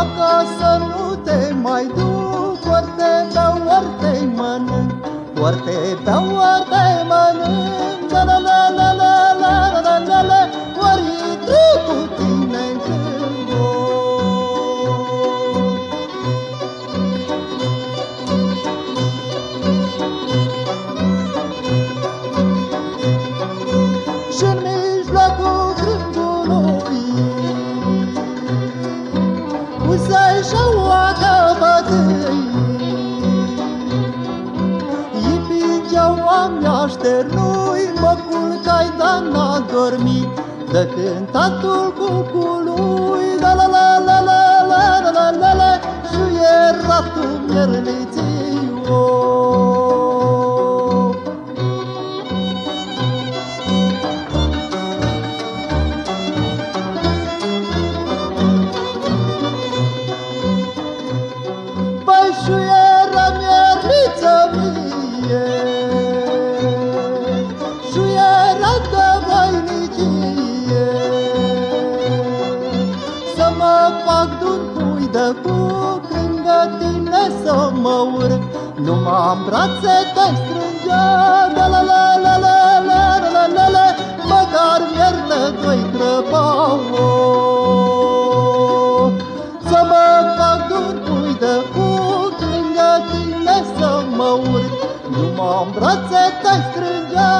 Acasă nu te mai duc, ori te dau, ori te mănânc, زجواك بدي Iubirea-o-am mi-așternui Mă culcai, dar n-a dormit De cântatul cucului La la la la la la la la la Juieratul mierlii fac d'un pui de cuc lângă tine să mă urc, numai în brațe te strângea, la la la la la la la la la la, măcar mierne doi crăpau. Să mă fac d'un pui de cuc lângă tine să mă urc, numai în brațe te strângea,